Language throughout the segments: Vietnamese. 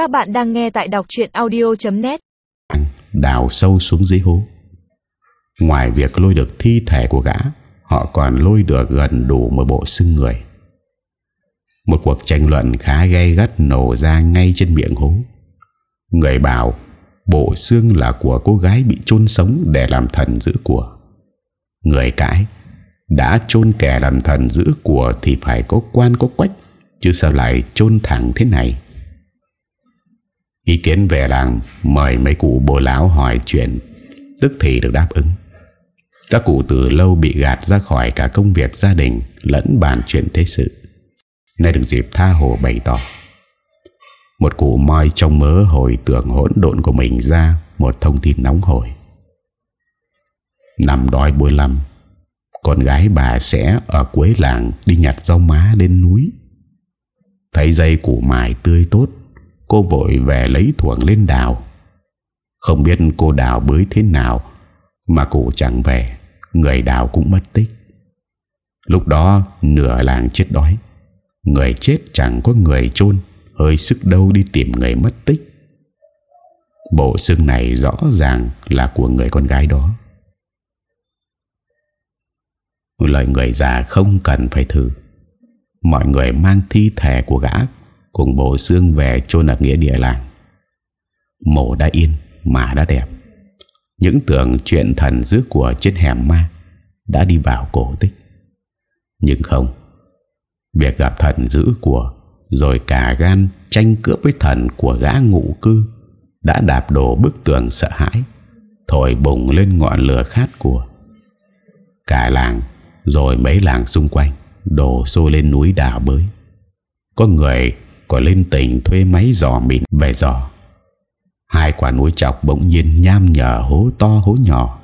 Các bạn đang nghe tại đọc truyện audio.net. đào sâu xuống dưới hố. Ngoài việc lôi được thi thể của gã, họ còn lôi được gần đủ một bộ xương người. Một cuộc tranh luận khá gay gắt nổ ra ngay trên miệng hố. Người bảo bộ xương là của cô gái bị chôn sống để làm thần giữ của. Người cãi đã chôn kẻ làm thần giữ của thì phải có quan có quách, chứ sao lại chôn thẳng thế này. Ý kiến về làng mời mấy cụ bồ lão hỏi chuyện, tức thì được đáp ứng. Các cụ từ lâu bị gạt ra khỏi cả công việc gia đình lẫn bàn chuyện thế sự. Nay được dịp tha hồ bày tỏ. Một cụ moi trong mớ hồi tưởng hỗn độn của mình ra một thông tin nóng hổi. Nằm đói buổi lắm, con gái bà sẽ ở cuối làng đi nhặt rau má lên núi. Thấy dây củ mài tươi tốt, cô vội về lấy thuồng lên đào. Không biết cô đào bới thế nào mà cụ chẳng về, người đào cũng mất tích. Lúc đó nửa làng chết đói, người chết chẳng có người chôn hơi sức đâu đi tìm người mất tích. Bộ xương này rõ ràng là của người con gái đó. Lời người già không cần phải thử. Mọi người mang thi thể của gã cùng bộ xương về chôn ở nghĩa địa làng. Mổ đã yên, mà đã đẹp. Những tưởng chuyện thần dứt của chết hẻm ma đã đi vào cổ tích. Nhưng không. Việc gặp thần giữ của, rồi cả gan tranh cướp với thần của gã ngụ cư đã đạp đổ bức tường sợ hãi, thổi bùng lên ngọn lửa khát của cả làng, rồi mấy làng xung quanh đổ xô lên núi đào bới có người có lên tỉnh thuê máy dò mịn về dò. Hai quả núi chọc bỗng nhiên nham nhở hố to hố nhỏ.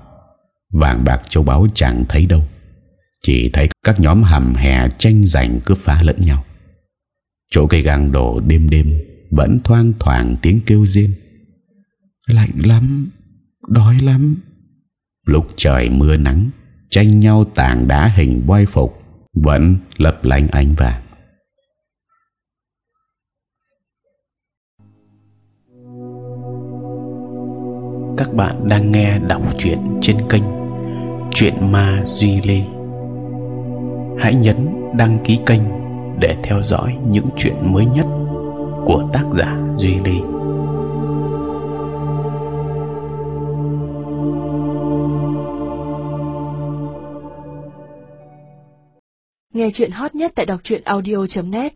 Vàng bạc châu báu chẳng thấy đâu, chỉ thấy các nhóm hầm hè tranh giành cướp phá lẫn nhau. Chỗ cây găng đổ đêm đêm, vẫn thoang thoảng tiếng kêu riêng lạnh lắm, đói lắm. Lúc trời mưa nắng, tranh nhau tảng đá hình voi phục, vẫn lấp lánh ánh vàng. Các bạn đang nghe đọc truyện trên kênh Chuyện Ma Duy Lê Hãy nhấn đăng ký kênh để theo dõi những chuyện mới nhất của tác giả Duy Lê Nghe chuyện hot nhất tại đọc truyện audio.net.